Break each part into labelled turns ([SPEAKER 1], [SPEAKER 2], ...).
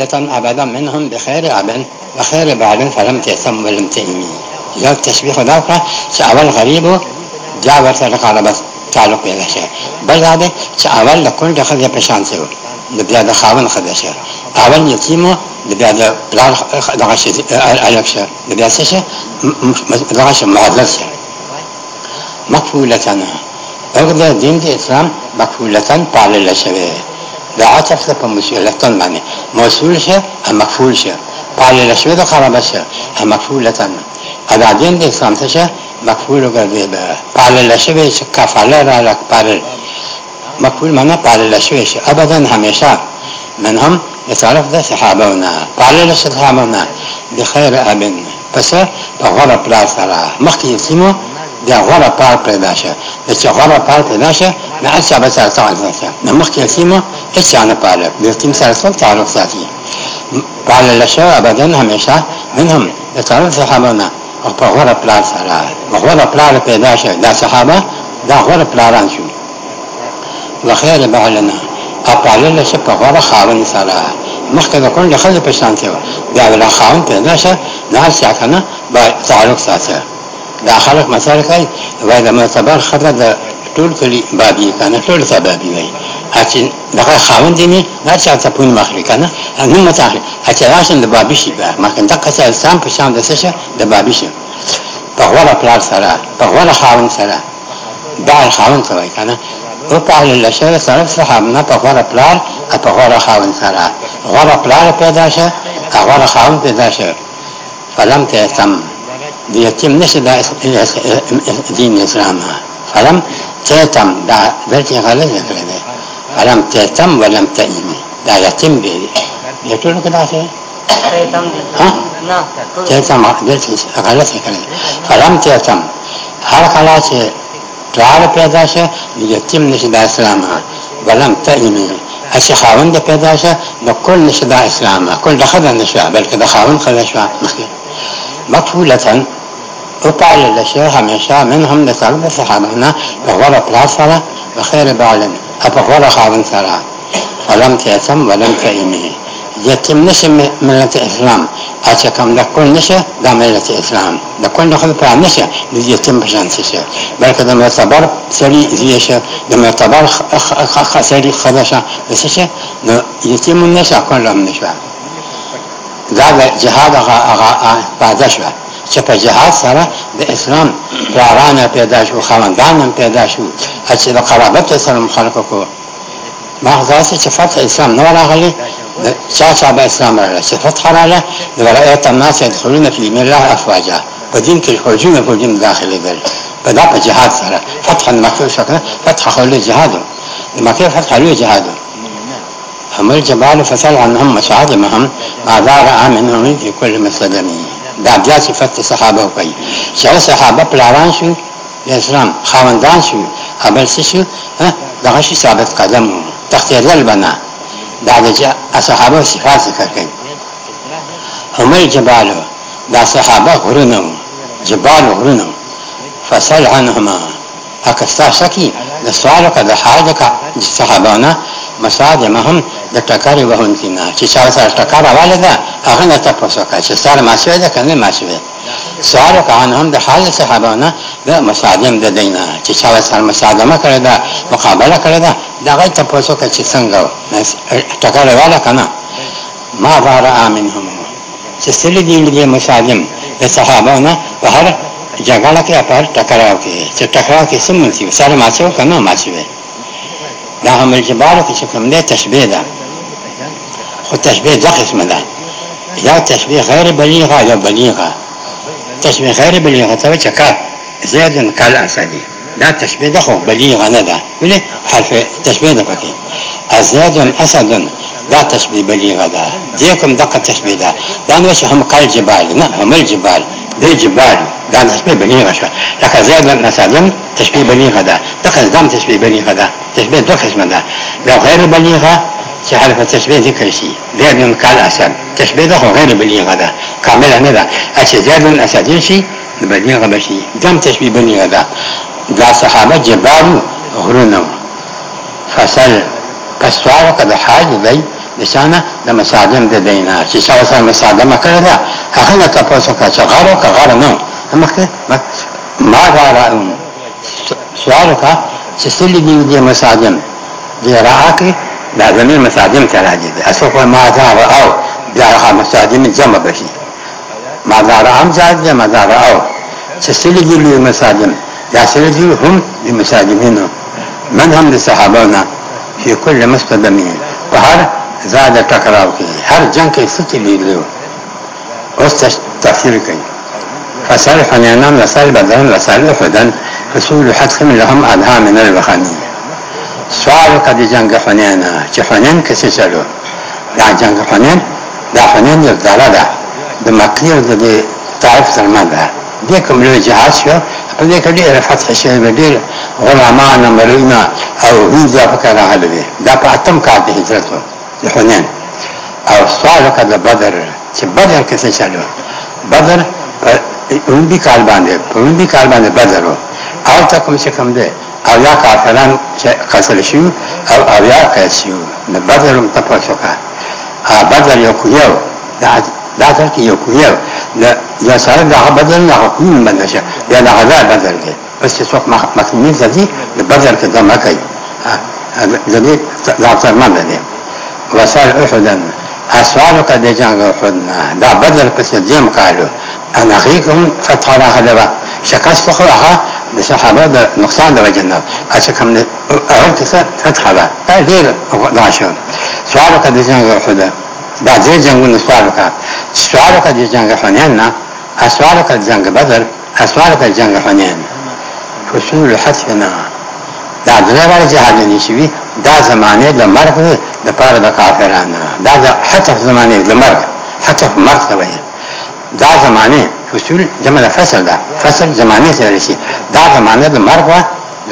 [SPEAKER 1] عاجلة أبدا منهم بخير أب وخير بعد فلم تهتم ولم تهمي لو التشبيه ذاك سأول غريب دعوة بس تعلق إلى شيء بل هذا سأول لكل دخل يبشان سيو لبلاد خاون خذ شيء أول يتيمو لبلاد لا دعش ألف شيء لبلاد شيء دعش معدل شيء مقفولة أنا دين الإسلام مقفولة تعلل شيء دا عطف ده په مسئولتن باندې موصول شه هم مفعول شه فاعل شوی ده خبر شه هم مفعولتن ادا دین دې سم څه شه مفعول وګرځي به فاعل شوی شه کفاله را لک فاعل مفعول معنا فاعل شوی شه ابدا همیشه من هم يتعرف ده صحابونا فاعل صحابونا بخير ابن پس په غره پلاس را مخکې سیمو دا غره پار پیدا شه دا چې غره پار پیدا شه نه اچھا به سره تعلق شه نه مخکې یتیمه هیڅ نه پاله د یتیم سره سره تعلق ساتي پاله لشه ابدا همیشه منهم د تعلق صحابانه او په غره پلار سره غره پلار پیدا شه دا صحابه دا غره پلاران شو وخیر بعلنا اپاله لشه په غره خاون سره مخکې د کوم له خلک په شان کې دا ولا خاون پیدا شه نه اچھا کنه با تعلق ساتي دا خلک مثال کوي وای د معتبر خبره د ټول کلی بابي کنه ټول سبابي وای هڅه دغه خاوند دی نه هڅه ته پون مخری کنه نه متاخ هڅه راشن د بابي شي به ما کنه دغه څه سم په شان د څه د بابي شي په غوړه پلار سره په غوړه خاوند سره دا خاوند ته وای کنه او په اړه لشه سره صحابنا په غوړه پلار په غوړه خاوند سره غوړه پلار پیدا شه غوړه خاوند پیدا شه فلم ته سم يتم نشي دا دين اسلام فلم تتم دا درجه غلط کړی دی فلم تتم ولم تئم دا يتم دی یټول کدا څه ها تتم درجه غلط کړی فلم تتم هر کله چې پلار پیدا شي یتم نشي دا اسلام ولم تئم اسی خاوند پیدا شه د کل نشي دا اسلام کل دخل نشي بلکې د خاوند خلا شو مخکې مطولة وقال لشيخ من شاء منهم نسال فحملنا بغرق بغورة صلاة وخير بعلم أبغورة عن ثلاث فلم تأتم ولم تأمه يتم نشي ملة إسلام أتكم لكل نشي دام ملة إسلام لكل نخذ بها نشي لذي يتم بشان تشي بلك دم يتبر سري ذيشة دم يتبر سري خدشة بسشي يتم النشي كلهم نشي دا د جهاد هغه هغه پاده شو چې په جهاد سره د اسلام پلاران پیدا شو خاندان پیدا شو چې د قرابت سره مخالفه کو مغزاس چې فتح اسلام نو راغلی چا چا به اسلام راغلی چې فتح راغلی د ولایت الناس يدخلون في دين الله افواجا په دین کې خرجونه په دین داخلي دي په دا په جهاد سره فتح مکه شو فتح خو له جهاد مکه فتح له جهاد هم الجبال فسل عنهم وشعجمهم آذا رعا منهم في كل مسلمی دا بیا صفت صحابه کوي چې صحابه پلاران شو اسلام خاوندان شو ابل څه شو دغه شي ثابت قدم تختیر البنا دا د صحابه صفات ذکر کوي هم الجبال دا صحابه غرونه جبال غرونه فسل عنهما اکستا شکی د سوالو کا د حاجه کا صحابانه مصادم هم د ټکر وهون کې نه چې چا سره ټکر حواله ده هغه نه تاسو کا چې سره ماشوي ده کنه ماشوي سوال کان هم د حال صحابانه د مصادم د دینه چې چا سره مصادمه کړی ده مقابله کړی ده دغه تاسو کا چې څنګه ټکر حواله کنه ما بار امنهم چې سلی دی له مصادم د صحابانه په هر جګړه کې په ټکراو کې چې ټکراو کې سم نسی سره ماشوي کنه ماشوي دا هم الجبال کې چې کوم دی تشبیه ده خو تشبیه دوه قسمه ده یا تشبیه غیر بلیغه یا بلیغه تشبیه غیر بلیغه ته چې کا زیدن کال اسدی دا تشبیه ده خو بلیغه نه ده ولې حرف تشبیه ده پکې ازیدن اسدن دا تشبیه بلیغه ده دې کوم دغه تشبیه ده دا نو هم کال جبال نه هم الجبال بالجبال دام تشبيه بليغة شوي لك زيد مثلا تشبيه بليغة ده دقس دام تشبيه بليغة ده تشبيه دو قسم ده لو غير بليغة تعرف التشبيه ذكر شيء زيد من قال أسد تشبيه ده غير بليغة ده كاملة ندا أشي زيد من أسد شيء بليغة بشي دام تشبيه بليغة ده دا صحابة جبال غرونو فسل پس سوال کده حاج دی نشانه د مساجم د دینا چې شاو سره مساجم کړی دا هغه نه تاسو کا چې غارو کا غار نه همکه ما غارون سوال کا چې سلی دی د مساجم دی راکه دا زمين مساجم ته راځي اصل خو ما غار او دا هغه مساجم جمع بشي ما غار هم ځاځي ما غار او چې سلی دی د مساجم دا سلی دی هم د مساجمینو من هم د صحابانو په کله مستدمین په هر زاده ټکراو کې هر جنگ کې سچې لیدلو اوس تفسیر کوي فسال فنانان لسال بدن لسال فدن رسول حتخم لهم أدها من البخانية سؤال قد جنگ حنانا چه حنان کسی چلو دا جنگ حنان دا حنان یو دارا دا دا مقیر دا دی طائف ترمان دا دی کم لو جهاز شو په دې کې ډېر فتح شوی به ډېر غلامان مرینا او هیزا فکر راغلی دا په اتم کال د هجرت وو حنین او سوال وکړه د بدر چې بدر کې څه چلو بدر اون بي کال باندې اون بي کال باندې بدر و او تا کوم څه کم ده او یا کافران چې قتل شو او او یا قید شو د بدر هم تپوس وکړه بدر یو کویو دا تر کې یو کویو یا سره دا بدر نه حکم باندې شه یا دا غزا بدر کې بس چې څوک مخ مخ نه ځي د بدر کې دا ما کوي ځدی دا تر ما باندې وصل احدن اسوال قد جنگ احدنا دا بدر پس دیم قالو انا اخیکم فتح را خدبا شکست خو اخا د صحابه د نقصان د وجنه اچھا کوم نه اول کسه فتح با دا ډیر دا شو سوال قد جنگ احدن دا دې جنگونه سوال کا سوال قد جنگ احدن نه اسوال قد جنگ بدر اسوال قد جنگ احدن فصول حسنا دا دغه باندې جهاد نه شي دا زمانه د مرګ د پاره د کافرانو دا د حتف زمانه د مرګ حتف مرګ ته وایي دا زمانه فصول جمع فصل ده فصل زمانه سره شي دا زمانه د مرګ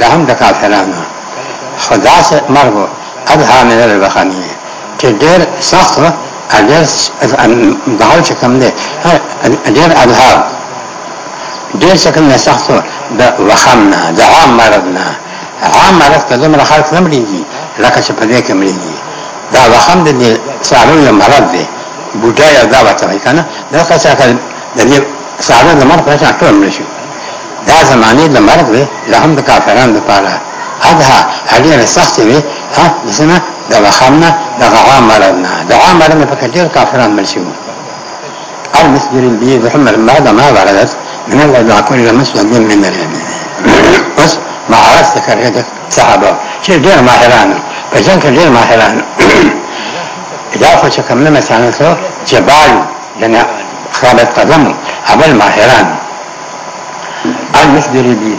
[SPEAKER 1] له هم د کافرانو خدا سره مرګ اضحى من البخانيه چې ډېر سخت اجر دهو چې کم دی ډېر اضحى ډېر څنګه سخت د وخم نه د عام مرض نه عام مرض ته دومره خلک نه مړېږي لکه چې په دې کې مړېږي دا وخم د سارو یو مرض دی بوډا یا دا وته وایي کنه دا که څه کړ د دې سارو د مرض په شان ټول مړ شي دا زمانه د مرض دی له هم د کافرانو لپاره هغه هغه سخت وي ها مثلا دا وخم نه دا عام مرض نه دا عام مرض نه په کډیر کافرانو مړ شي او مسجد البيض محمد بعد ما بردت من الله دعا كل مسجد من الرمين بس مهارت څه کړی د صحابه چې ډېر ماهران په جنگ کې ډېر ماهران دا خو چې کوم نه مثلا سو جبال یعنی خالد قدم اول ماهران المصدر دی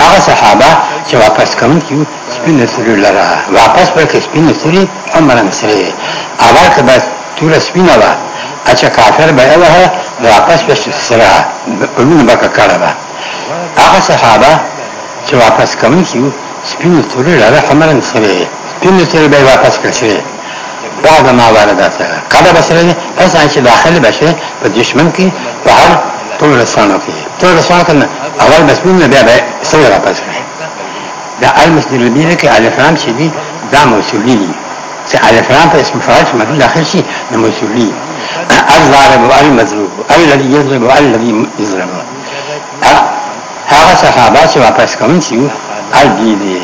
[SPEAKER 1] هغه صحابه چې واپس کوم کیو سپینه سوري لرا واپس ورکې سپینه سوري عمره سره اول که بس تور سپینه وا اچھا کافر به هغه واپس وشي سره په موږ به کړه هغه صحابه چې واپس کوم شي سپینو تورې را خمرن شوی سپینو تورې به واپس کړ شي بعد ما واردات کله بسره پس چې داخل بشه په دشمن کې په هر ټول رسانو کې ټول رسانو کنه اول بس موږ بیا به سره واپس کړی دا المسجد البیره کې الفرام چې دي دا موصولی دي چې الفرام په اسم فاعل چې مدل داخل شي نو موصولی الضارب او المضروب او الذي يضرب او الذي يضرب هغه صحابه چې واپس کوم چې اږي دي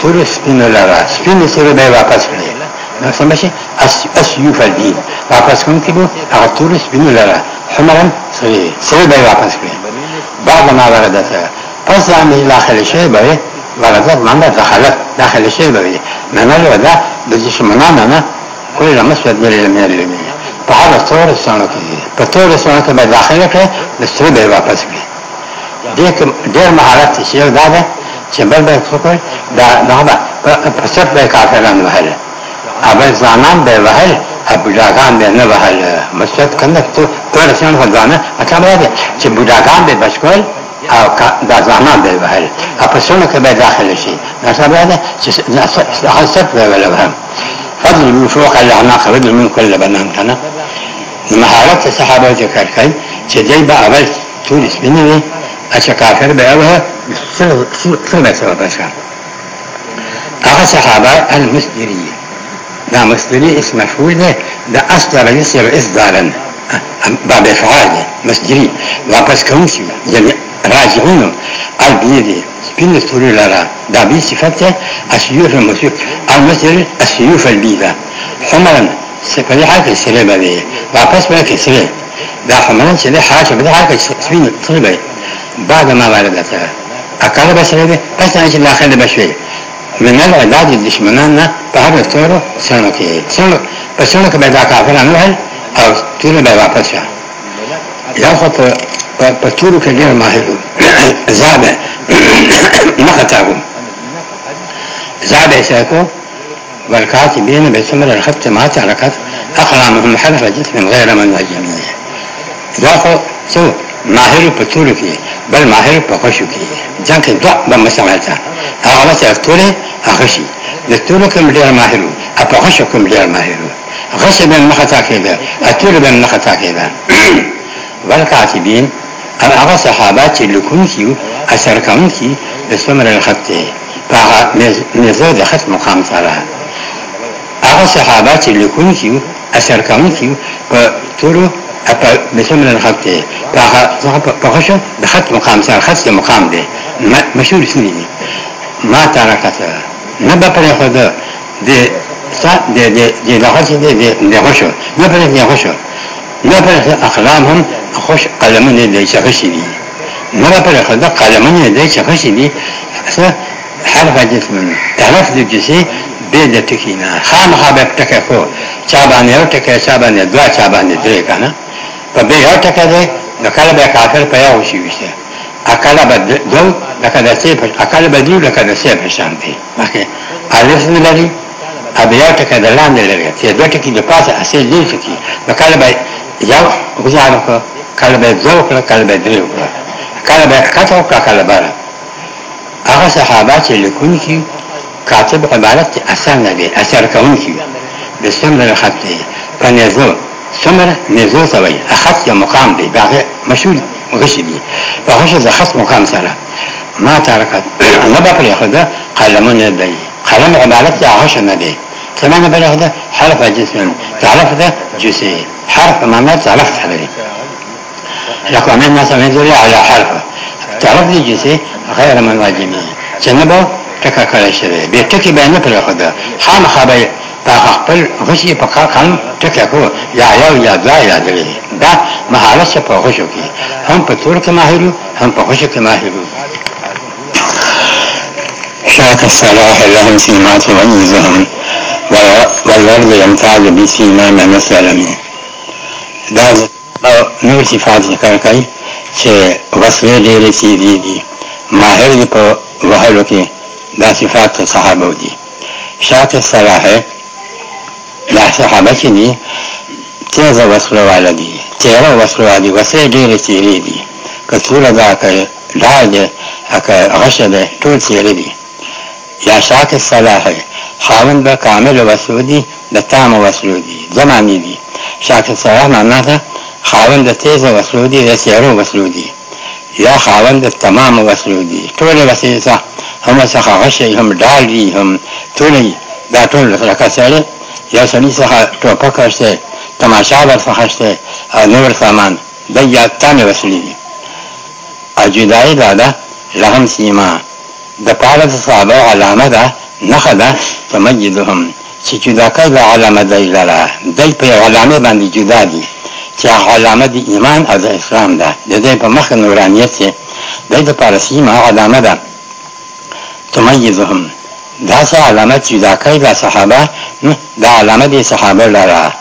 [SPEAKER 1] ټول سپینه لرا سپینه سره به واپس کړي نو سم شي اس اس یو فدی واپس کوم کې هغه ټول سپینه لرا حمرن سره سره به واپس کړي بعد ما وردته پس باندې داخل شي به وردت من دخلت داخل شي به من الودا د جسمنا نه كل ما سبب من اليمين په هغه طور سره کې په طور سره کې به داخله کې د سره به واپس کړي ډیر مهارت شي دا ده چې بل به خپل دا نه په سب به کافران وهل اوبه ځانان به وهل بوډاګان به نه وهل مسجد کنه ته پر شان ځانه اته مې چې بوډاګان به بشکول او دا ځانان به وهل اپسونه کې به داخل شي دا څه ده چې حسب به ولا وهم فضل من فوق الاعناق رجل من كل بنان کنه مهارت صحابه ذکر کوي چې دای به اول ټول سپینوي اچھا کافر بیا وه څنګه سره شو هغه صحابه المسجری دا مسجری اسم مفعول ده دا اصدر يصير اصدارا بعد فعال مسجری واپس کوم شي یعنی راجعون البيدي بين السوري لرا دا بي صفته السيوف المسيوف المسجري السيوف البيضة حملا سپری حرکت سره به واپس به کې سره دا حملان چې له حاجه به حرکت سپین سره به بعد ما والدتها أقل بشري بس أنا شل آخر بشري من العلاج الدشمنان بهر التورو سنو كي سنو بسنو كبدا كافر عمل او تولو بي واپس شا یو خو په تورو کې ډېر ماهر زابه مخته زابه ساکو والكاتبين بثمر الخط ما تعركت أقلامهم حرف جسم غير من أجمعه ذاقوا سوء ماهر په تولو کې بل ماهر په خوشو کې ځان کې دوه به مسمعتا هغه چې تولې هغه شي د تولو کوم ډیر ماهر او په خوشو کوم ډیر ماهر غشه به مخه تا کېده اتول به مخه تا کېده ولکاتبین او هغه صحابات چې لکون کیو اثر کوم کی د سمر الخط هغه نزه د خط مقام سره هغه صحابات چې لکون کیو اثر کوم کیو په تولو په بسم الله الخط دی په هغه د خط مقام سره خط مقام دی مشهور سنی دی ما تعالی کته نه به پر خو ده د سات د د د لغت دی د د خوشو نه پر نه خوشو نه پر اقلام هم خوش قلمونه دی چې خوشي دی نه پر خو ده قلمونه دی چې خوشي دی حرف جسم تعرف د جسم به د ټکی نه خام خابه ټکی خو چا باندې یو ټکی چا باندې دوا چا باندې درې کنه په به یو ټکه ده نو کله به کافر پیا وشي وشه اکل به دو لکه د سیف اکل به دی لکه د سیف شان دی مخکې الف نه لري ا بیا ټکه د لاندې لري چې دوه ټکي د پاسه اسې دی ټکي نو کله به یو غزار کو کله به دو کله کله به دی کله به کاته کله به هغه صحابه چې لیکونکي کاتب عبارت اسان نه دی اثر کوونکی د سم نه خط دی په نظر ثمره نزو ته وایي اخص یو مقام دی هغه مشهور غشي دی په هغه ځخ خاص مقام سره ما ترکت نه به پرې خدا قلمونه دی قلم عبارت یا هغه نه دی ثمانه بل هذا حرف جسم تعرف ده جسي حرف ما ما تعرفت حبيبي لكم من الناس من ذري على حرف تعرف لي جسي غير من واجبي جنبه تكا كل شيء بيتكي بين نفر خدا خام خبي تا خپل غشي په کار خان ټکه کو یا یو یا دا یا درې دا مهارت څه په غشو کې هم په تور کې ماهر هم په غشو کې ماهر شاك الصلاح لهم سيمات وعيزهم والورد يمتاز بسيما من السلم دا نور صفات ذکر کوي چې وسوې ډېرې سیدي دي ماهر دي په وهلو کې دا صفات صحابه دي شاک الصلاح لحظه حبه چې دي تیزه وسله والا دي تیره وسله دي وسلې ډېرې تیرې دي که توله ده که ډال ده که غشه ده ټول تیرې دي یا شاک صلاح خاوند به کامل وسلو دي د تامه وسلو دي زماني دي شاک صلاح معنا ده خاوند د تیزه وسلو دي د تیرو وسلو دي یا خاوند د تمام وسلو دي ټول وسلې هم څخه غشه هم ډال دي هم ټول دا ټول لکه سره یو سړي څخه ټوپک شته تماشا ورڅخه شته او نور سامان د یادتانې وسلې دي او جدایي دا ده لهم سیما د پاره د صحابه علامه ده نښه ده تمجدهم چې جدا کوي دا علامه دی لره دی په یو علامه باندې جدا دي چې علامه د ایمان او د اسلام ده د دې په مخ نورانیت دی د پاره سیما علامه ده تميزهم دا سه علامت چې دا کوي دا صحابه دا علامه دي صحابه لره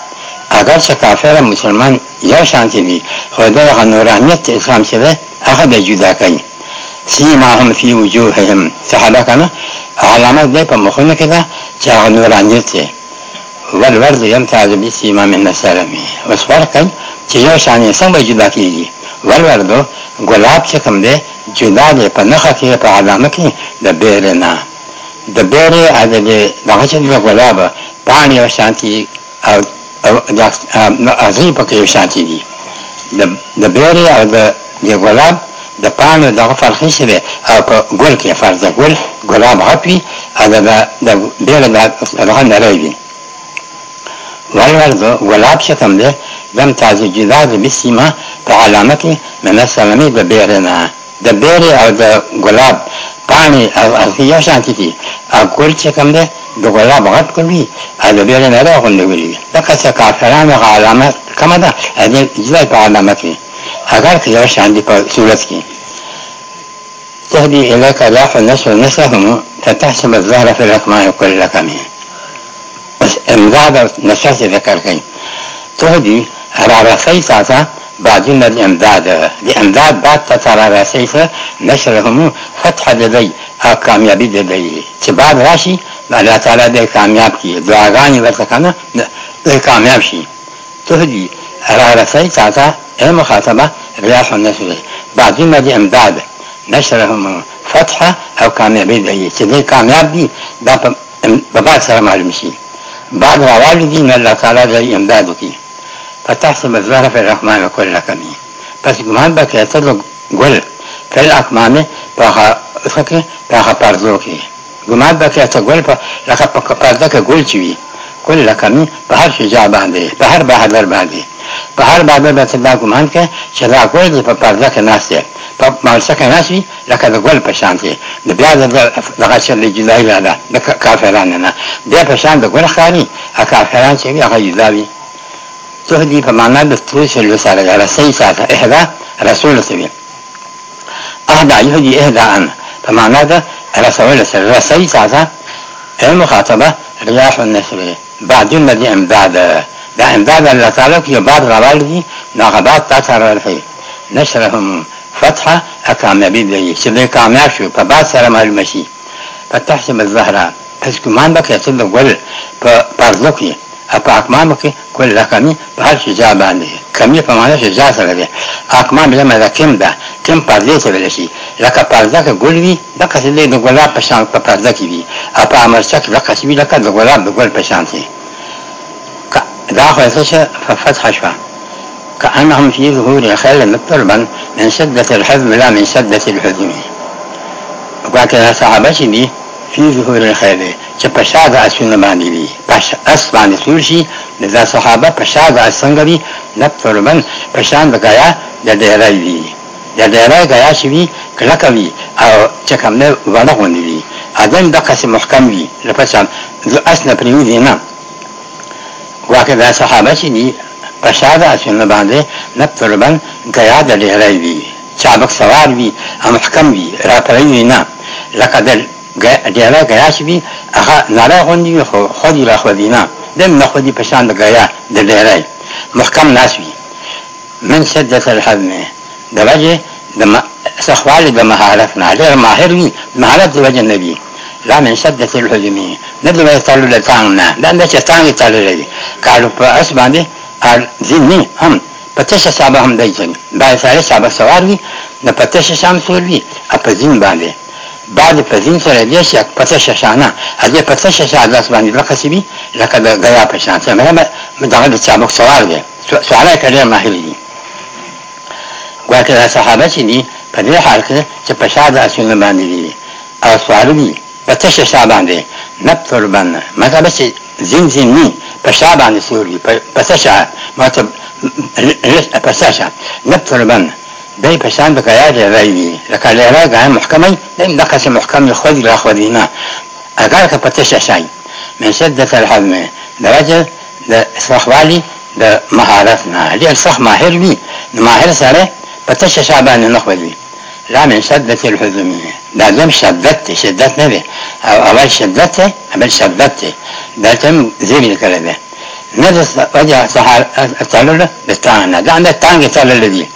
[SPEAKER 1] اگر چې کافر مسلمان یو شانتی دي خو دا نورانیت اسلام چې ده هغه د جدا کوي سیماهم فی وجوههم صحابه کنه علامه دې په مخونه کې ده چې هغه نورانیت دی والورد يمتاز بسیما من السلمی اوس فرق چې یو شانې څنګه جدا کیږي والوردو ګلاب چې کوم دی جدا دی په نښه کې په علامه کې د بیرنا د بیرې د د حجم د ګلابه پاڼې او شانتي او د اغزي پکې یو شانتي دي د بیرې او د د ګلاب د پاڼو دغه فرق نشته دی او په ګل کې فرق د ګل ګلاب غټ وي او د د بیرې دغه نری وي والورد ګلاب چې کوم دی لم تعز جداد بسمه په علامتې من السلمې د بیرې نه د بیرې او د ګلاب پانی یو شانتی دی ګل چې کوم دی د ګلاب غټ کوي او د بیره نه راغونډې وي دا که کافرانو علامه کومه ده د جلای په علامه کې اگر که یو شانتی په صورت کې تهدي إليك لاح النسل نسلهم فتحسب الظهر في الأكمام كل لكمه بس امداد نسلت ذكر كي تهدي رارسي ساسا بعدين الامداد لامداد بعد تترى رسيفة نشرهم فتح ددي ها کامیابی ددی چې بعد راشي الله تعالی دې کامیاب کی دعاګانې ورته کنه دې کامیاب شي ته دې را رسي تاته اے مخاطبه رياح النشر بعدين ما دې امداد نشرهم فتحه او کامیابی دې چې دې کامیاب دي دا په بعد سره معلوم شي بعد راوالدین الله تعالی دې امداد وکړي فتحسب الزهر في الأكمام كل کمی پس گمان بکړه ته د ګل په الاکمام په هغه څکه په هغه پردو کې ګمان بکړه ته ګل په لکه په پرده کې ګل چې وي کل کمی په هر شجاع باندې په هر بهادر باندې په هر بهادر باندې دا ګمان کې چې دا ګل په پرده کې ناست دی په مالسه کې ناست وي لکه د ګل په شان کې نو بیا دغه چې د جدایي نه ده د کافرانو نه بیا په شان د ګل ښکاري هغه کافران چې هغه جدا وي تهدي فمعناه بتروج الرسالة على سيسافة إحدى رسول سبيل أهدى يهدي إهدى عنه فمعناه رسول سبيل رسيسافة المخاطبة رياح النسل بعد الذي بعد ده بعد الله تعالى في بعض روالدي نغبات تاتر الفي نشرهم فتحة أكام بيدي سيدي كامياب شو فبعد سلام المشي فتحسب الزهرة تسكمان بك يصد الغل فارزقي په اقمامو کې کله کمی په هر شي ځای باندې کمی په معنا شي ځای سره دی اقمام بل مې کم ده کم پردې ته ویل شي لکه پرده کې ګل وي د قصې د ګلاب په شان په پرده کې وي په امر شک لکه چې وی لکه د ګلاب د ګل په شان دی دا خو څه فتح شوه كأنهم في ظهور الخيل مضطربا من شدة الحزم لا من شدة الحزم وكذا صحابة دي فی ظهور الخیر دی چې په شا د اسونه باندې دي په اس باندې سور شي د صحابه په شا د څنګه دي نطر من په شان د غیا د ډیرای دي د ډیرای غیا شي وی کله کوي او چې کوم نه ونه غونډي دي اذن د قص محکم وي لپسان د اسنه پریو دي نه واکه د صحابه شي دي په شا د اسونه باندې نطر من غیا د ډیرای دي چابک سوار وي او محکم وي را پریو نه لقد ګیاله ګیا شي وي هغه ناره غوندي خو خودي را خودي نه دم نه خودي په شان د ګیا د ډیرای محکم ناس وي من شدت الحزم د وجه د سخوال د مهارت نه ډیر ماهر وي مهارت د وجه نبی لا من شدت الحزم نه د وجه تعلل تان نه دا نه چې تان تعلل دي کارو په اس باندې ار ځینې هم پتش صاحب هم دی ځین دا سره صاحب سوار وي نه پتش شام سور وي اپ ځین باندې بعد په ځین سره دې شي پڅه ششانه دې پڅه ششانه د اسمان د قصبي لکه د غیا په شان څه مهمه دغه د چابک سوال دی سوال یې کړی نه هلی دي ګواکې د صحابه چې دي په دې حال کې چې په شاد اسونه باندې دي او سوال دي پڅه ششانه باندې نفر باندې مطلب چې زین زین ني په شا باندې سوري په پڅه شا مطلب پڅه شا نفر باندې دای پشان به کیا لرای وی لکه لرای گاه محکمی دیم دقس محکم خود را خود اینا اگر که پتش اشای من شدت الحزم درجه د استخوالی د مهارت نه لري صح ماهر وی ماهر سره پتش شعبان نخود وی لا من شدت الحزم دا دم شدت شدت نه دی او اول شدت اول شدت دا تم زیر کړه نجس وجه التعلل بالتعنى ده عند التعنى قتال الذي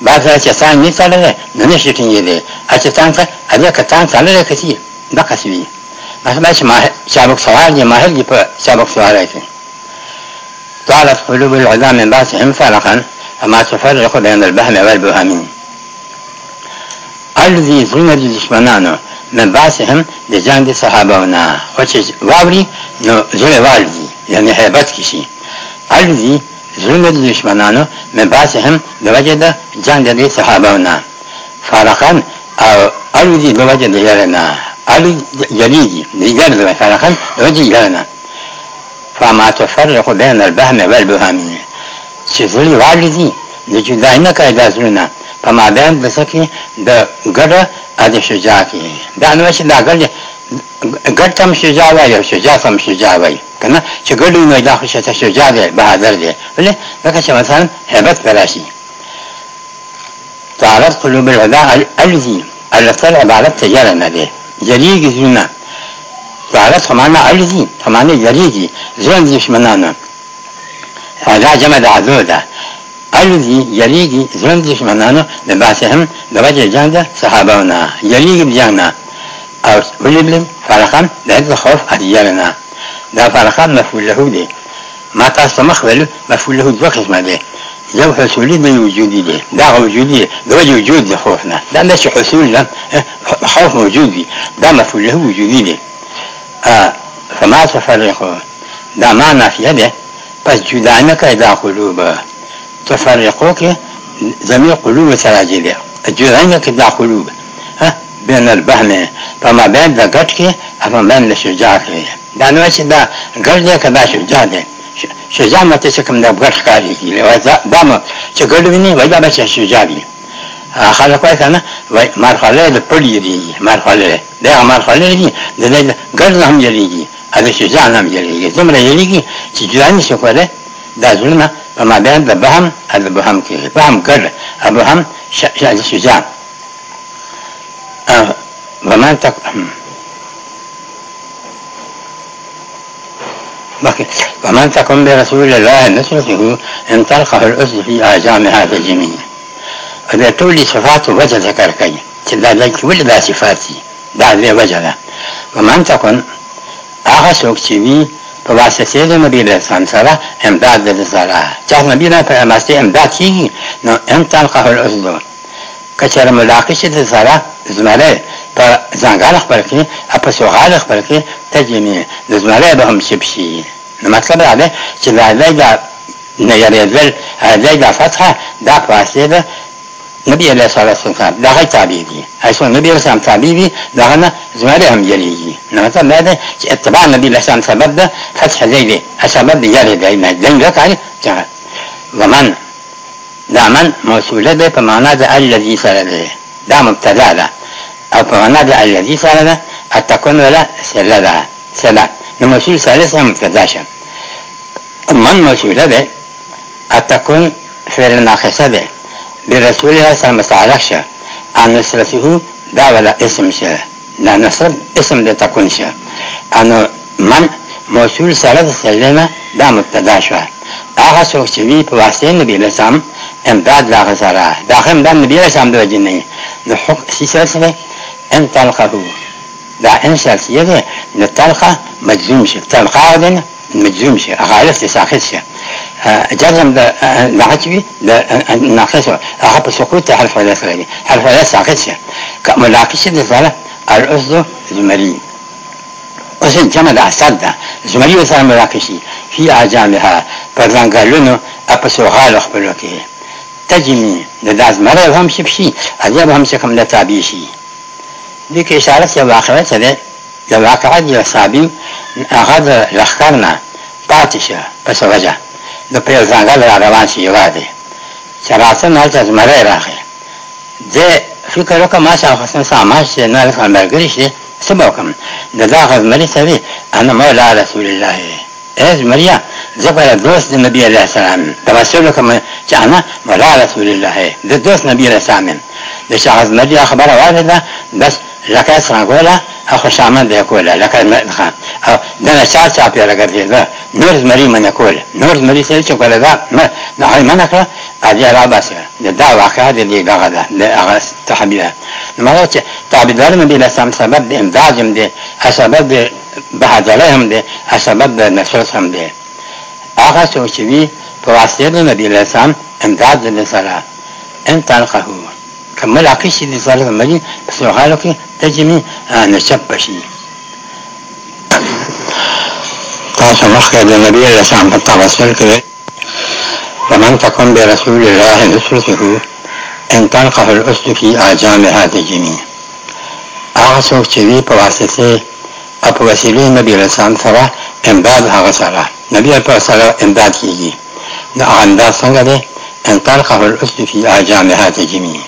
[SPEAKER 1] bāsā chā sāṅ nī sāla rā nāna shī tīng yé lé āchā sāṅ sā ābyā kā sāṅ sāla rā kā chī bā kā shī bī māsā bā chī shābuk sāvā rā māhā rā pā shābuk sāvā rā chī طالت قلوب العظام من بعثهم فرقا فما تفرق بين البهم والبهم الذي زند دشمنان من بعثهم لجند صحابونا وچ واوري نو زول والدي يعني هيبت كشي الذي ظلم د دشمنانو مباسهم به وجه د جنگ د صحابه نه فارقان او الوزي به وجه د یارنا الو جلیدی دیگر به فارقان به وجه یارنا فما تفرق بین البهم والبهم چې ظلم واجب دي د جدای نه قاعده زونه په ما بین د سکه د ګډه د شجاع کې دا نو چې دا ګډه ګټ هم شجاع وای او شجاع هم شجاع وای کنه چې ګډ نو دا خو شته شجاع دی بهادر دی ولې لکه چې مثلا هیبت پراشي تعرض قلوب العدا الذي الطلع على التجارة نبي جريج زنا تعرض فمعنى الذي فمعنى جريج زين دشمنانا هذا جمد عذودة الذي جريج زين دشمنانا لبعثهم لوجه جاندة صحابونا جريج بجانا او ولیدلم فرقان د هند خوف اتیالنا دا فرقان مفعول له دی ما تاسو مخ ویلو مفعول له دوه قسمه دی یو حصولی دی وجودی دی دا وجودی د وجه وجود د خوف نه دا نه شي حصول نه خوف موجود دی دا مفعول له وجودی دی ا فما تفرقوا دا معنا فيه ده پس جدا نه کوي دا قلوب تفرقوا کې زمي قلوب سره جدي جدا نه کوي دا قلوب بین البهم فما بین دا گٹ کی اما بین لشجاع کی دا نو چې دا گٹ دے کدا شجاع دے شجاع مت چې کوم دا گٹ کاری کی لوا دا ما چې گٹ ویني وای دا چې شجاع دی خلک وایي کنه وای مرحله د پړی دی مرحله دا مرحله دی دا گٹ هم یریږي دا شجاع هم یریږي زمره یریږي چې جوانی شو کړه دا ظلمه فما بین د بهم د بهم کې بهم گٹ ابهم شجاع ومن تك ومن تكن برسول الله نصرته ان تلقه الاسد في اعجام هذا الجميع فدا ټولې صفات وجه ذکر کوي چې دا د ټولې دا صفات دي دا د وجه ده ومن تکن هغه څوک چې وي په واسطه د نبی له سن سره امداد د سره چې نبی نه په واسطه امداد کیږي نو ان تلقه الاسد کچر ملاقی شد سره زمره په ځنګل خپل کې او په سوغال خپل کې تجینی د زمره به هم شپ شي نو مطلب دا دی چې دا دا نه یریدل دا دا فتحه دا پاسې ده نبی علیہ الصلوۃ والسلام دا غی تابع دی ایسو نبی علیہ السلام تابع دی دا نه زمره هم یریږي نو مطلب دا دی چې اتباع نبی علیہ السلام سبب ده فتح زیده سبب دی یریدل نه دنګ کاری ومن دا من موصوله ده په معنا د الذي سره ده دا مبتدا ده او په معنا د الذي سره ده اتكون ولا سله ده سله نو موصول ثالث هم مبتدا شه من موصوله ده اتكون فعل ناقصه ده برسول الله سره مستعلق شه ان نصرته دا ولا اسم شه دا نصر اسم ده تكون شه انو من موصول سره ده سلمه دا مبتدا شه هغه څوک چې په واسطه نبی له سلام امداد داغه سره داغه امداد نبی علیہ السلام دوجه نه د حق سی سلسله ان تلقه دا ان سلسله ده نو تلقه مجزوم شي تلقه ده مجزوم شي هغه الف ساخت شي جزم د ناقصوي د ناقصه هغه په سقوط حرف علیه سره حرف علیه ساخت شي کمه ناقصه ده زله الاسد زمري اوس جمع د اسد ده زمري وسره مراقشي فی اجامها پر ځنګلونو اپسو غالو خپلو کې تجمی د از مرض هم شپ شي عذاب هم شکم د تابع شي دې کې اشاره چې واقعه چې ده د واقعه د صحابي هغه د لښکر نه پاتې شه په سوجه د پیل ځنګل را روان شي یوه دی چې راسن هلته از مرض راغی زه فکر وکړم ما شاو حسن سامان شي نه الف ملګري شي څه به وکړم د دا غزمري سوي انا مولا رسول الله ایز مریا زبر دوست نبی علیہ السلام توسل کوم چې انا ولا رسول الله د دوست نبی علیہ السلام د شاهد مریا خبره واردة بس لکه سره کوله اخو شامن دی کوله لکه مخه او دا چا چا پیره ګرځیدا نور زمری من کوله نور زمری سره چې کوله دا نه هی من کړه اجي را باسه دا دا واقعه دی دا دا هغه تحبیله نو چې تعبیر مې بلا سم سبب د امداجم دی سبب به ځړې هم دي عصبت د نفس هم دي هغه څو چې وی په واسطه د نبی له سم امداد له سره ان تلقه کمل عقیش دي سره مری په حالو کې تجمی نشب بشي تاسو مخکې د نبی له سم په توسل کې ومن تكن برسول الله نصرته ان تلقه الاسد في اعجامها تجمی هغه څوک چې وی په واسطه او په وسیله نبی رسول سره امداد هغه سره نبی پر سره امداد کیږي نو انداز څنګه دی ان تلقه الاسد فی اجام هاته جمی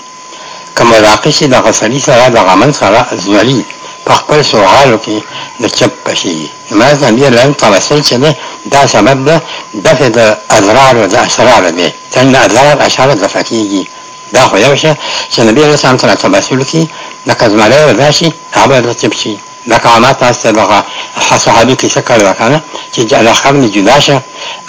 [SPEAKER 1] کما راقش د غسلی سره د غمن سره زولی په خپل سوالو کې د چپ پشي ما نبی لن توسل چې دا سبب ده دفع د اضرار او د اشرار دی څنګه اضرار اشرار دفع کیږي دا خو یو شی چې نبی رسول سره تبصر کی لکه زمره راشي هغه د چپ شي دا کلمات تاسو دغه صحابي کې شکر وکړه چې جعل خرم جدا شه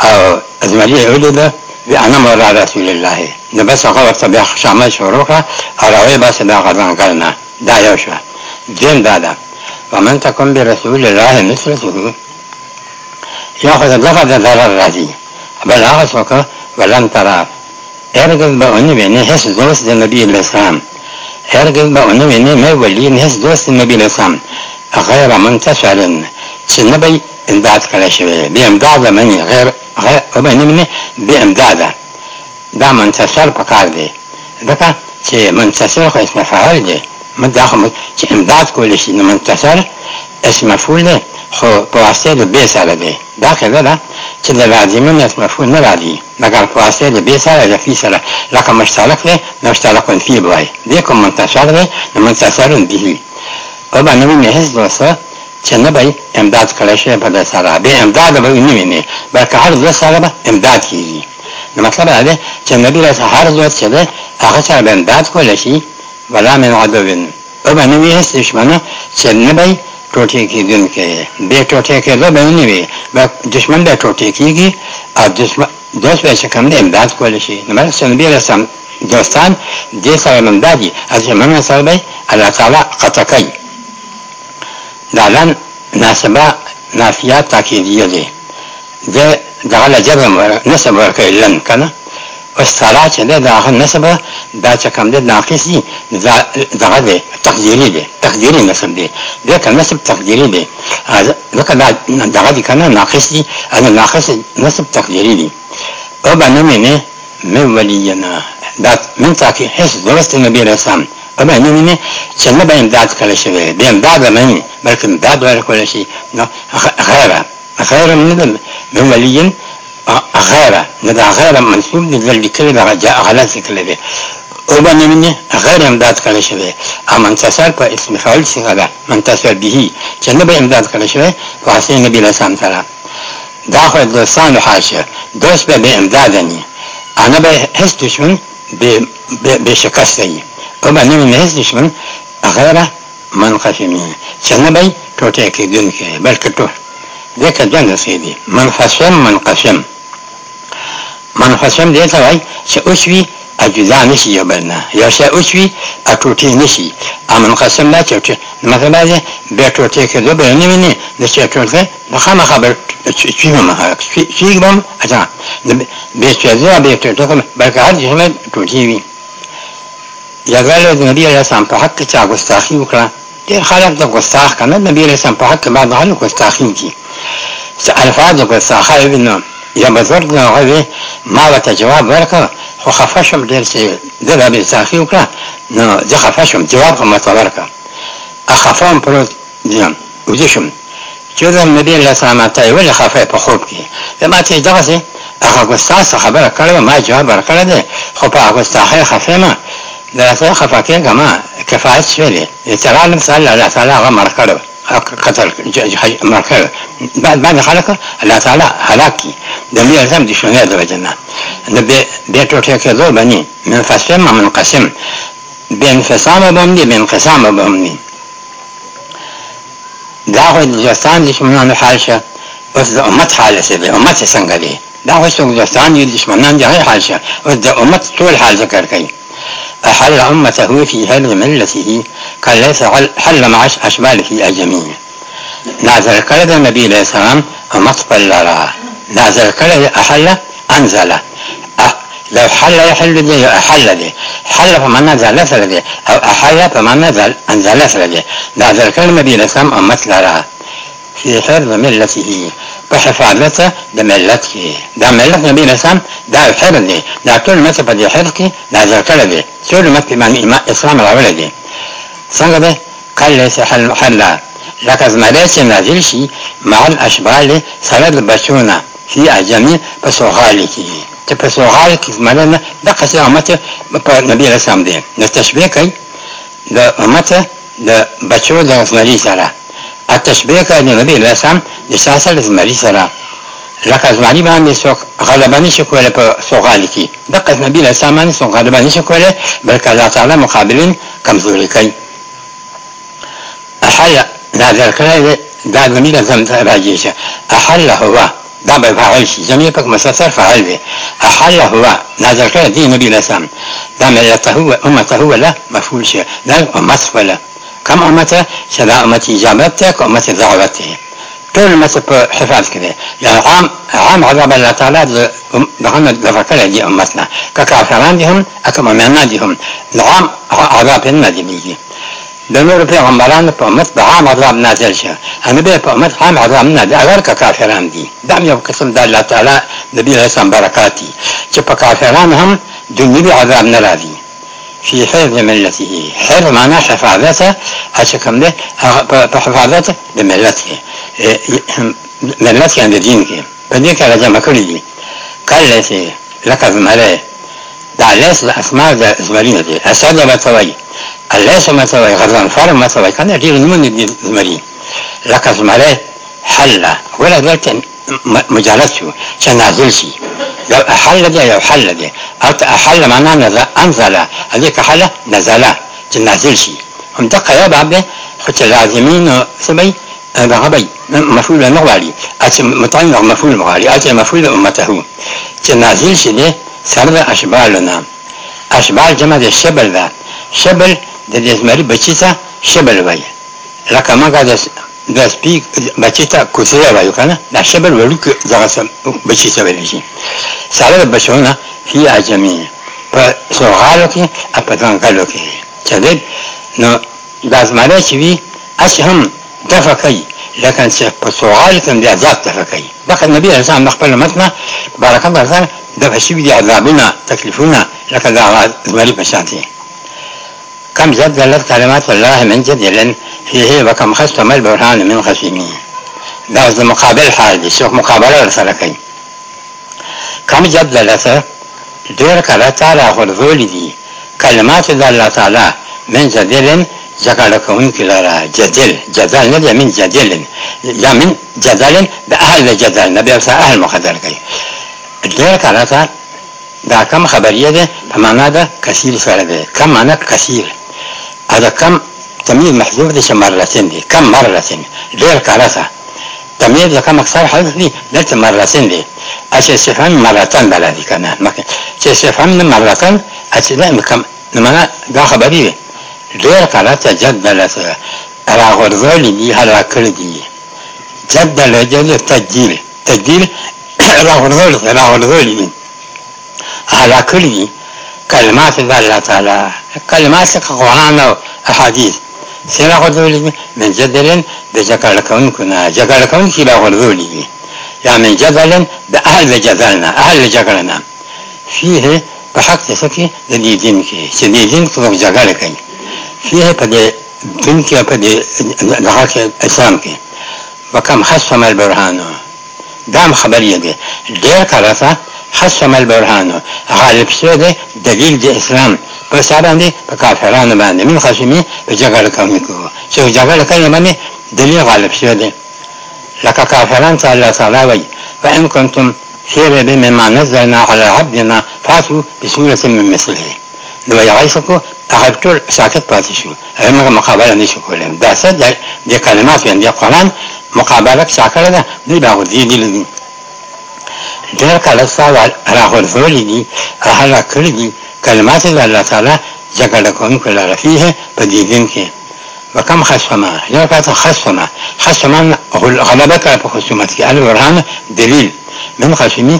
[SPEAKER 1] او ازمري عدد بأن مر على رسول الله نو بس هغه ورته بیا شامل شروع کړه او راوی بس دا غران کړنه دا یو شو دین دا ده ومن تكن برسول الله مثلته ياخذ لفظ ضرر راځي بل هغه څوک ولن ترى هرگز به اونی بینی هیچ دوست نبی الاسلام هرگز به اونی بینی مې ولی هیچ دوست نبی الاسلام غیر منتفعل چې نه به امداد کړی شوی به امداد منی غیر غیر منی منی به امداد دا منتصر پکار دی ځکه چې منتصر خو اسم فاعل دی من داخل چې امداد کولی شي نو منتصر اسم مفعول دی خو په واسطه د به سره دی دا کله ده چې د لازمه اسم مفعول نه راځي مګر په واسطه د به سره د فی سره لکه مشترک دی نو مشترک فی بوای دی کوم منتصر دی نو منتصر به او باندې مې هیڅ وسه چې نه به امداد کړی شي په د سره به امداد به نه ویني بلکې هر زه سره به امداد کیږي نو مطلب دا دی چې نبی له هر زه چې ده هغه سره به امداد کولی شي ولا من عدوین او باندې مې هیڅ دشمنه چې نه به ټوټې کېدونکی به ټوټې کېدو به نه وي دشمن به ټوټې کېږي او دشمن دوست به چې کوم دی امداد کولی شي نو مطلب چې نبی له دوستان دې سره امدادي از چې موږ سره به الله تعالی قطع کوي دا لن ناسبه نافیه تاکیدیه دی د دغه له جبه نسب ورکوي لن کنه اوس تعالی چې دی د هغه نسبه دا چې کوم دی ناقص دي دغه دی تقدیري دی تقدیري نسب دی ځکه نسب تقدیري دی ځکه دا دغه دی کنه ناقص دي انا ناقص نسب تقدیري دی او باندې نه من ولینا دا من تاکي هیڅ درست نبی رسام اما نو نه چې نه به امداد کړی شي به امداد نه بلکې امداد ورکول شي نو خیره خیره من من ولي غيره ندا غيره منسوب دي ذل ذكر لغا جاء غلط ذكر لدي اوبا نمني غير امداد کړی شوی ام انتصار په اسم فاعل څنګه ده منتصر به چې نه به امداد کړی شوی واسه نبی له سم سره دا خو د سان حاشر دوست به امداد نه انا به هیڅ دشمن به به شکست نه oba nimi mehis dishman akhara man khafi min channa bay tote ki gun ke bal kato deka janga sidi man khasham man khasham man khasham de ta bay se uswi ajuda nishi yobarna ya se uswi atuti nishi aman khasham la chote مثلا دې بیٹو ته کې دوبه نه ویني د چې ټولته نو خامہ خبر چې ما ما چې چې کوم اچھا به چې زه به ته ته بلکې هر څه ټوټي وي جګړه د نبی علیه السلام په حق کې چا ګستاخي وکړه ډېر خلک د ګستاخ کنه نبی علیه السلام په حق کې بعد خلک ګستاخي وکړي څه الفاظ ګستاخه یې نو یا مزور نه هغه ما ورته جواب ورکړ خو خفه شم ډېر چې زه د ګستاخي وکړه نو زه خفه شم جواب هم ماته ورکړه اخفام پروت یم وزه شم چې د نبی علیه السلام ته ولې خفه په خوب کې ما ته دغه هغه ګستاخ خبره کړې ما جواب ورکړ خو په هغه ګستاخه خفه نه د رسول خفاکی کما کفایت شویلې اعتراض مثال الله تعالی هغه مړ کړو قتل مړ کړو بعد بعد خلق الله تعالی هلاکی د مې الزام دي شونه د وجنه د به ټوټه کې زور بني من فسم من قسم بین فسام باندې بین قسام باندې دا خو د جستان دشمنانو حال شه اوس د امت حال شه به امت څنګه دی دا خو څنګه جستان دشمنان دی حال شه اوس د امت ټول حال ذکر کوي أحل أمته في هل ملته قال ليس حل مع أشباله الجميع نازل ذا النبي عليه السلام مطبل نازل كلد أحل أنزل لو حل يحل دي أحل دي حل فمن نزل أسل دي أو أحل فمن نزل أنزل أسل دي نازل النبي عليه السلام أمت لها في حرب ملته په شفاعت د ملت کې دا ملت نبی اسلام دا خیر دی دا ټول مت په دې خیر کې نازل کړی دی ټول مت په باندې اسلام راوړی دی څنګه به قال ليس حل حل لکه زمری چې نازل شي مع الاشبال سره د بچونه فی اجمی په سوغال کې چې په سوغال کې زمرنه د قسامت په نبی اسلام دی نو تشبیه کوي د امته د بچو د زمری سره التشبيه كان النبي عليه السلام د زمري سرا لك زمري ما څوک غلبه نشي کولی په سوغال دقا دقه نبي له سامان څوک غلبه بل كالا تعالى مقابلين كم مقابلین کمزوري أحل نادر كلاي دا زميل زم راجيش أحل هو دا بفاعل شي زميل بك مسافر فاعل بي أحل هو نادر كلاي دي نبي لسام دا ملته هو أمته هو لا مفعول شي دا أمته ولا كم أمته شدا أمتي إجابته أمتي ضعبتك ټول مسه په حفاظ کې دی یعنی عام عام عذاب الله تعالی دغه دغه کړی دی امتنا که کافران دي هم که مؤمنان دي هم عام عذاب نه دی میږي د نور پیغمبرانو په امت به عام عذاب نازل شه هغه به په امت عام عذاب نه دی اگر که کافران دي دا یو قسم د الله تعالی نبی له سم برکاتی چې په کافران هم دنیوي عذاب نه راځي في حفظ ملته حفظ معناه حفاظته أشكم ده حفاظته بملته ملمسیان د دین کې په دې کې هغه جمع کړي دي کله چې لکه زمره دا لیس د اسماء د زمرین دي اسد ما توي الیس ما توي غزان فر ما توي کنه ډیر نمونه دي زمرین لکه زمره حل ولا دلته مجالس شو چې نازل شي لو احل دي لو حل دي او احل معناه نزل انزل هذيك حل نزل چې نازل شي هم دقه یا بعد خو چې لازمین سمي بغبي مفعول به مغالي اچ متعين مفعول مغالي اچ مفعول امته چې نازل شي دي سره اشبال نه اشبال جمع د شبل ده شبل د دې زمري بچی ته شبل وایي لکه مګه د د سپیک بچی ته کوسه وایي کنه دا شبل ورکو ځای سم بچی ته ویل شي سره د بچونه هي اجمي په سوغالو کې په دنګلو کې چې نو دا زمري چې وي اش هم دفع کوي لکه چې په سوال کې د عذاب دفع کوي وقت نبی علیه السلام خپل متنه برکت ورسره دفع شوي دي عذابونه تکلیفونه لکه د زمري په شان دي كم زاد دلت كلمات الله من جدل فيه وكم خستم البرهان من خصيمه دا از مقابل حال دي شوف مقابله ورسره کوي كم زاد دلت دور کله تعالی خور ذول دي كلمات الله تعالی من جدل جګړه کوونکي لاره جدل جدل نه یمن جدل یمن جدل د اهل جدل نه بیا سره اهل مخدر کوي ډیر کله دا کم خبریه ده په معنا ده کثیر سره ده کم معنا کثیر هذا کم تمييز محذوف ده مرتين دي كم مرتين غير كرثة تمييز كم أكثر حدث دي لت مرتين دي أشي سفهم مرتين بلا دي كنا مكان أشي سفهم مرتين أشي ده كم نمنا ده خبري ريغة تجدلت على غرزاني کړې دي جدل جل تجديل تجديل على غرزاني على غرزاني على كردي كلمات الله تعالى كلمات القرآن أحاديث سيرا غرزولي من جدل بجكال كون كنا جكال كون راغورځولې دي یا من جدل بأهل جدلنا أهل جدلنا فيه دې دین کې چې دې دین تضغ جكال کوي شیح په دې دین کې په دې دغه کې اسلام کې وکم حسم البرهانو دام خبرې دي ډېر کله حسم البرهانو غالب شوی دی دلیل د اسلام په سره باندې په کافرانو باندې من خصمي په جګړه کوي کو چې جګړه کوي باندې دلیل غالب شوی دی لکه کافران ته الله تعالی وایي فإن كنتم في ريب مما نزلنا على عبدنا فاتوا بسورة من مثله ویعیفکو هغه ټول ساکت پاتې شو هغه مقابله نشو کولای دا څه د کلمات باندې قرآن مقابله ساکړه ده دوی باغ دی دی ډېر کله سوال راغورځولي دي هغه کړی دي کلمات د الله تعالی جګړه کوونکو لاره فيه په دې دین کې وكم خصمه؟ يا كانت خصمه خصمه غلبتها بخصومتك البرهان دليل من قاسمي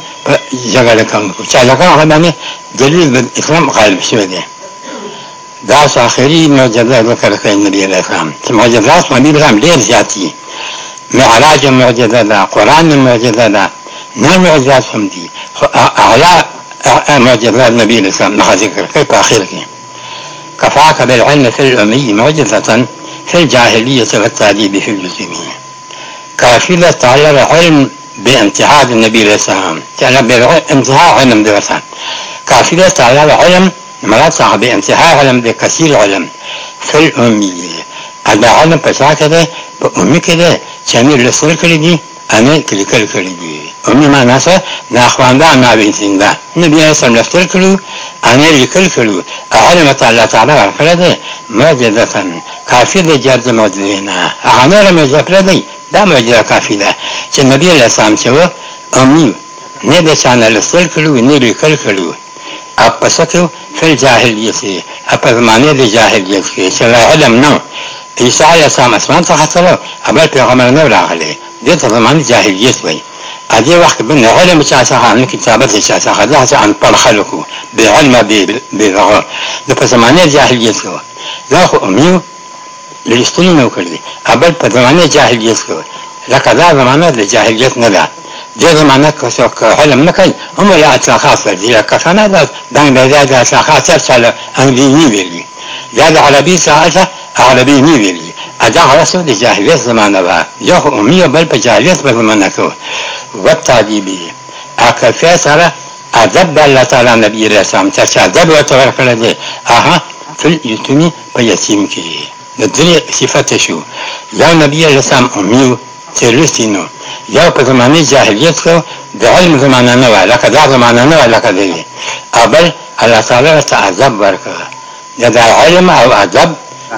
[SPEAKER 1] جعل كان جعل كان على غالب شو ذي داس آخري ما جزاء ذكر في النبي الإسلام ثم جزاء النبي قرآن معجزة لا نعم معجزات حمدي أعلى معجزة النبي الإسلام لها كفاك بالعلم في الأمي معجزة في الجاهلية والتعذيب في المسلمين كافلة على علم بانتهاج النبي عليه السلام انتهاء علم دي وسان كافية تعالى علم مراتع بانتهاء علم دي كثير علم في الأمية أدا علم پچا کده په امي کې ده چې امي لسر کړی دي انا کلی کلی کلی دي امي ما ناسه ناخوانده انا بنتنده نبي عليه السلام لسر کړو انا لیکل کړو علم تعالی تعالی ورکړه ده مجدتا کافي ده جرد مجدینا انا رمزه کړی دا معجزه کافی ده چې نبی علیه السلام چې و امنی نه د چانه لسل کړو نه لیکل کړو اپ پسکو فل جاهلیت کې اپ زمانه د جاهلیت کې چې لا علم نه عیسی علیه السلام اسمان ته حاصله اول پیغمبر نه راغلی دې ته زمانه جاهلیت وایي هذه وقت بنا علم شاسخة عن كتابة شاسخة ذات عن بالخلقه بعلم بغرور ده فزمانية جاهلية لا أخو أميو رښتینی نوکر دی اول په زمانه جاهلیت کې لکه دا زمانه د جاهلیت نه ده دې زمانه که څوک علم نه کوي هم یې اطلاقات دي کسانه دا دنګ دی دا اطلاقات هر څه انګلیسي ویلي دا د عربي ساعته عربي نه ویلي ادا رسول د جاهلیت زمانه ده یو امي بل په جاهلیت په زمانه کې وتعذيبي اکفه سره عذاب الله تعالی نبی رسام چې عذاب ورته ورکړل دي اها فل یتمی په یتیم کې de drie sifat shu ya nabi al-islam ummi celestino ya په زمانه جاهلیت سره د علم زمانه نه وه لکه دا زمانه نه وه لکه دی اول الله تعالی راته عذاب ورکړه یا د علم او ادب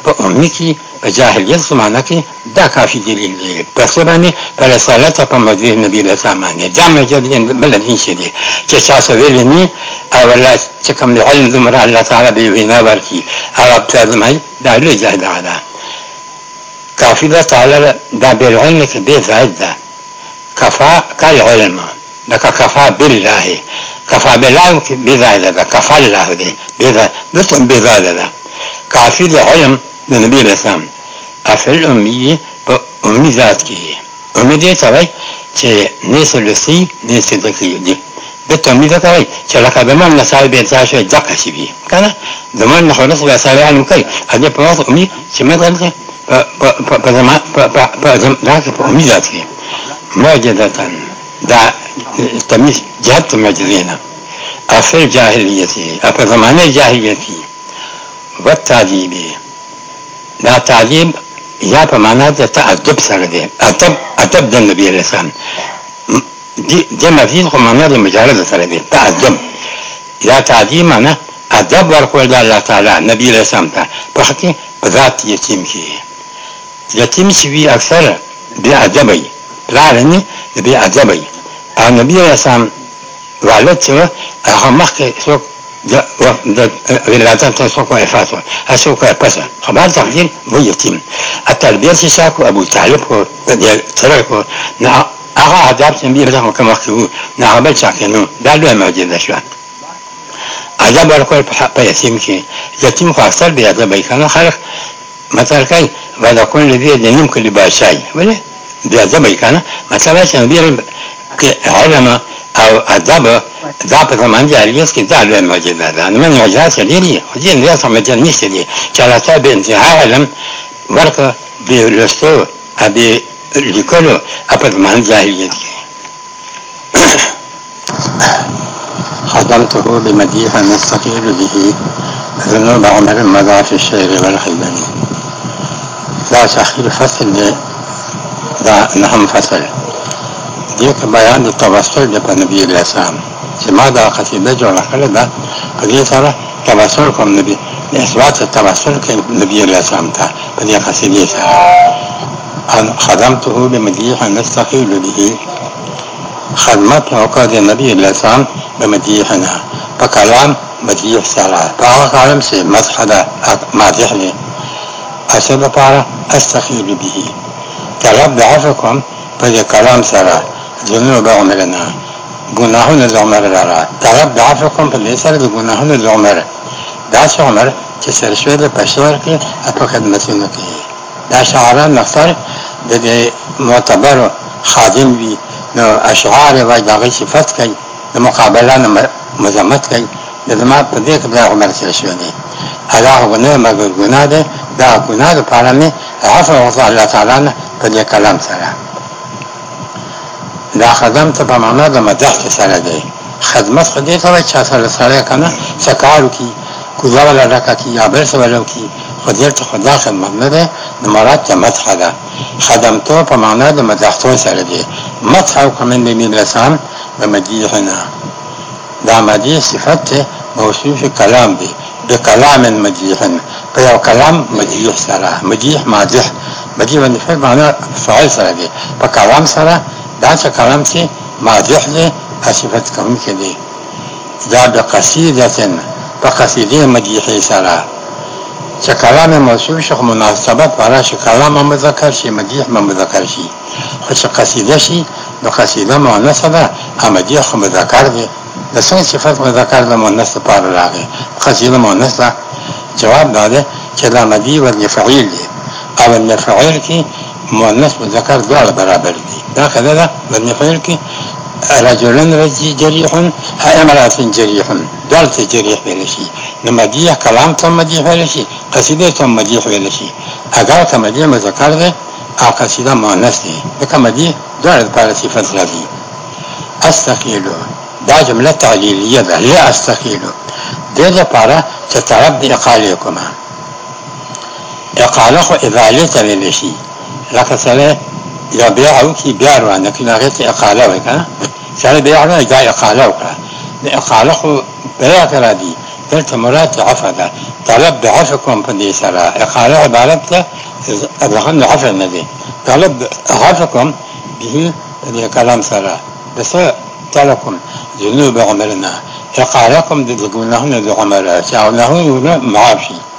[SPEAKER 1] په امي کې په جاهلیت زمانه کې دا کافي دلیل دی په څه باندې په رسالت په مدینه نبی له سامانه جامع جدین بل دین شدي چې تاسو ویلې نه او الله چې کوم علم زمره الله تعالی به وینا ورکي هغه ته زمای دا لوی جهده ده کافی الله تعالی دا به علم کې به زائد ده کفا کای علم دا کفا بالله کفا بالله کې به زائد ده کفا الله دې به دته به زائد ده کافی د علم د نبی رسام افل امی په امی ذات کې امی دې ته وای چې نه سلسی نه صدقي دي で富坂はいちゃらかべまんなさいべん最初はざかしびかなざまんなほらすがされあにかいあじゃぱわすおみしめざんせぱぱぱざまぱぱぱざらかぱおみざつけまじゃだたんだたみじゃっとまじぜなあせじゃひりやしあぱざまねじゃひりやしわたじびなたじび یا په معنا د تعذب سره دی ادب ادب د نبی رسول جمع فيه خو معنا د مجالد سره دی تعظم دا تعظیم معنا ادب ورکول د الله تعالی نبی له سم ته په حقي په ذات یتیم کې یتیم شوی اکثر بیا ادبي لعنه بیا ادبي او نبی له سم والد چې هغه مخکې څوک د ولادت څوک وفات و هڅوک پس خبر تقدیر مو یتیم التربیه چې شاکو ابو طالب کو ترکو نه هغه عذاب چې موږ دغه کوم وخت وو نه هغه بل څه نو دا لوی معجزه شو عذاب ورکول په حق یتیم کې یتیم خو اکثر بیا د بیکانه خلک مثلا کوي ولا كل ذي دين يمكن لباشاي ولا بعذاب كان مثلا كان بير علم او عذاب ضعف زمان دي اليس كي زعل المعجزة يعني من المعجزات اللي ودين اليس مجال نيش دي كان تابع انتهاء علم ورقة بلستو ابي لیکلو اپا په معنی جاهلیت کې حضرته بمديح نستقيل به ذنوب عمر مضاعف الشعر والخلل دا شخير فصل دی دا نهم فصل دې کې بیان د توسل د نبی علیہ السلام چې ما دا قصیده جوړه کړې ده په دې سره توسل کوم نبی اثبات توسل کوي نبی علیہ السلام ته په دې قصیده سره خدمته بمديح نستحيل به خدمت وقاد النبي الله سلام بمديحنا فكلام مديح سرع فهو كلام سي مدح ده مدح لي أسد فعلا أستخيل به طلب ضعفكم فذي كلام سرع ذنوب عمرنا گناهون العمر لرا طلب ضعفكم فذي سرع گناهون العمر داس عمر چې سرشوه د پښتور کې په خدمتونو کې دا شاعران نختار د دې معتبر خادم وي نو اشعار وای دغه صفت کوي د مقابله نه مزمت کوي د زما په دې کې بیا عمر سره شو دي هغه غنه مګر ګناه ده دا ګناه په اړه مې عفو او الله تعالی نه په دې کلام سره دا خدم ته په معنا د مدح کې سره دی خدمت خو دې ته چې سره سره کنه سکارو کی کوزا ولا ډکا کی یا بل سوالو کی خو دلته خو دا خدمت نه دی د مراد ته مدح ده خدمتو په معنا د مدحتو سره دی مدح او کمن د ملسان به مدیحنا دا مدیح صفت دی موصوف کلام دی بکلام مدیح په یو کلام مدیح سره مدیح مادح مدیح باندې فعل معنا فاعل سره دی په کلام سره دا چې کلام چې مادح دی صفت کوم کې دی دا بقصیدتن په قصیده مدیحې سره چې کلام موصوف شخ مناسبت والا شي کلام مذکر شي مدیح مذکر شي خو چې قصیده شي نو قصیده مؤنث ده مدیح خو مذکر دی د څنګه صفات مذکر د مؤنث لپاره راغی قصیده مؤنث ده جواب دا ده چې دا مدی و فعیل دی او ان فعیل کې مؤنث مذکر دواړه برابر دي دا خدای ده د فعیل کې رجلن رجی جریحن ها امراتن جریحن دالت جریح ویلشی نمدیح کلام تا مدیح ویلشی قصیده تا مدیح ویلشی اگر تا مدیح مذکر ده او قصیده مانس ده بکا مدیح دارد پار صفت لدی استقیلو دا جمله تعلیلیه ده لی استقیلو ده ده پارا چه طرف ده اقالی کما اقاله خو اذالی تا ویلشی لکه سره یا بیا هون کی بیا روانه کړي هغه ته اقاله وکړه سره بیا روانه دا اقاله وکړه د اقاله خو بیا کرا دي دلته مراد عفا ده طلب د عفا کوم په دې سره اقاله عبارت ده ابراهیم عفا نه دي طلب عفا کوم به د کلام سره بس تلکم جنوب عملنا اقالكم ضد قلناهم ذو عملات يعني هو معافي